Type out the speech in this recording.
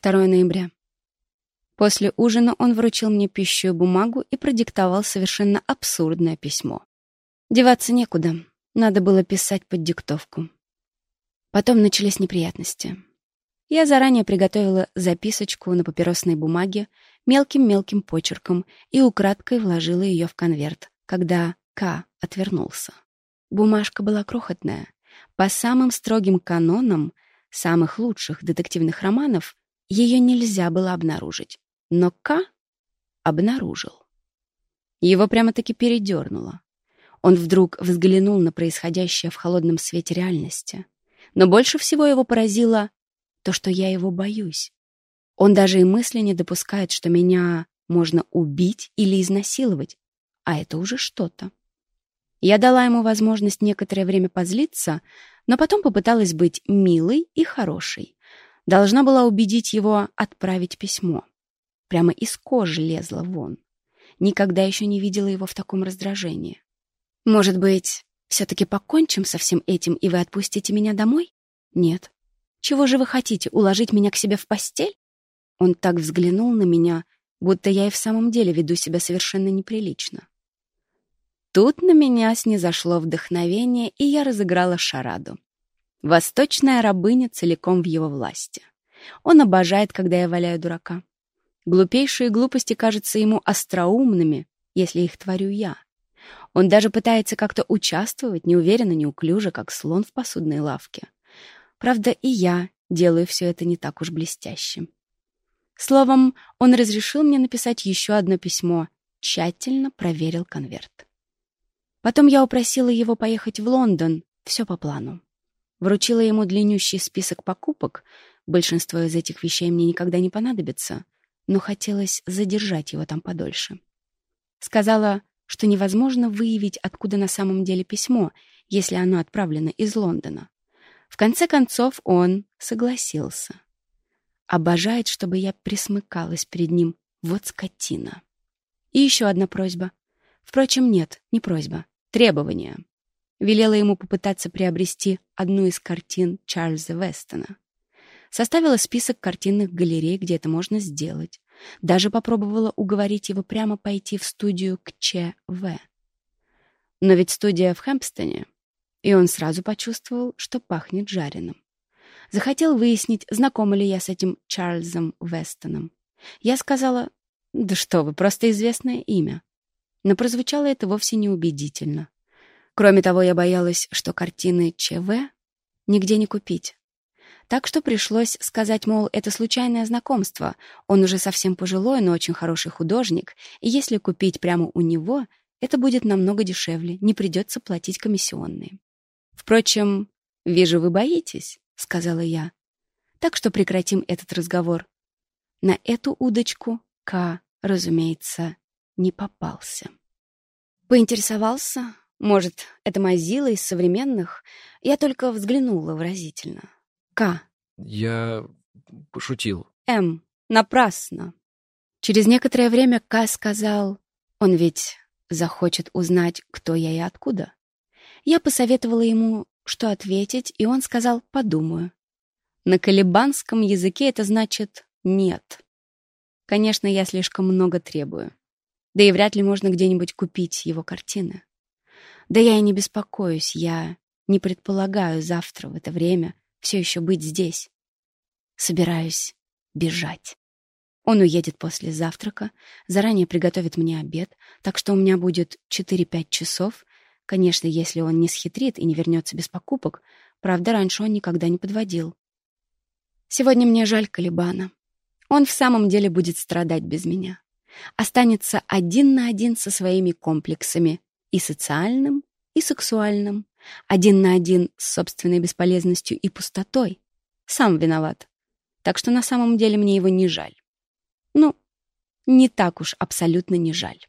2 ноября. После ужина он вручил мне пищу и бумагу и продиктовал совершенно абсурдное письмо. Деваться некуда, надо было писать под диктовку. Потом начались неприятности. Я заранее приготовила записочку на папиросной бумаге мелким-мелким почерком и украдкой вложила ее в конверт, когда К отвернулся. Бумажка была крохотная. По самым строгим канонам самых лучших детективных романов ее нельзя было обнаружить. Но К обнаружил. Его прямо-таки передернуло. Он вдруг взглянул на происходящее в холодном свете реальности. Но больше всего его поразило то, что я его боюсь. Он даже и мысли не допускает, что меня можно убить или изнасиловать, а это уже что-то. Я дала ему возможность некоторое время позлиться, но потом попыталась быть милой и хорошей. Должна была убедить его отправить письмо. Прямо из кожи лезла вон. Никогда еще не видела его в таком раздражении. «Может быть, все-таки покончим со всем этим, и вы отпустите меня домой?» «Нет». «Чего же вы хотите, уложить меня к себе в постель?» Он так взглянул на меня, будто я и в самом деле веду себя совершенно неприлично. Тут на меня снизошло вдохновение, и я разыграла шараду. Восточная рабыня целиком в его власти. Он обожает, когда я валяю дурака. Глупейшие глупости кажутся ему остроумными, если их творю я. Он даже пытается как-то участвовать, неуверенно, неуклюже, как слон в посудной лавке. Правда, и я делаю все это не так уж блестяще. Словом, он разрешил мне написать еще одно письмо, тщательно проверил конверт. Потом я упросила его поехать в Лондон, все по плану. Вручила ему длиннющий список покупок, большинство из этих вещей мне никогда не понадобится, но хотелось задержать его там подольше. Сказала, что невозможно выявить, откуда на самом деле письмо, если оно отправлено из Лондона. В конце концов он согласился. Обожает, чтобы я присмыкалась перед ним. Вот скотина. И еще одна просьба. Впрочем, нет, не просьба. Требование. Велела ему попытаться приобрести одну из картин Чарльза Вестона. Составила список картинных галерей, где это можно сделать. Даже попробовала уговорить его прямо пойти в студию к ЧВ. Но ведь студия в Хэмпстоне, и он сразу почувствовал, что пахнет жареным. Захотел выяснить, знакома ли я с этим Чарльзом Вестоном. Я сказала, да что вы, просто известное имя. Но прозвучало это вовсе неубедительно. Кроме того, я боялась, что картины ЧВ нигде не купить. Так что пришлось сказать, мол, это случайное знакомство. Он уже совсем пожилой, но очень хороший художник, и если купить прямо у него, это будет намного дешевле, не придется платить комиссионные. Впрочем, вижу, вы боитесь, сказала я. Так что прекратим этот разговор. На эту удочку К, разумеется, не попался. Поинтересовался, может, это Мазила из современных? Я только взглянула выразительно. К. Я пошутил. М. Напрасно. Через некоторое время К сказал, он ведь захочет узнать, кто я и откуда. Я посоветовала ему, что ответить, и он сказал «подумаю». На колебанском языке это значит «нет». Конечно, я слишком много требую. Да и вряд ли можно где-нибудь купить его картины. Да я и не беспокоюсь, я не предполагаю завтра в это время все еще быть здесь. Собираюсь бежать. Он уедет после завтрака, заранее приготовит мне обед, так что у меня будет 4-5 часов. Конечно, если он не схитрит и не вернется без покупок. Правда, раньше он никогда не подводил. Сегодня мне жаль Калибана. Он в самом деле будет страдать без меня. Останется один на один со своими комплексами, и социальным, и сексуальным один на один с собственной бесполезностью и пустотой. Сам виноват. Так что на самом деле мне его не жаль. Ну, не так уж абсолютно не жаль.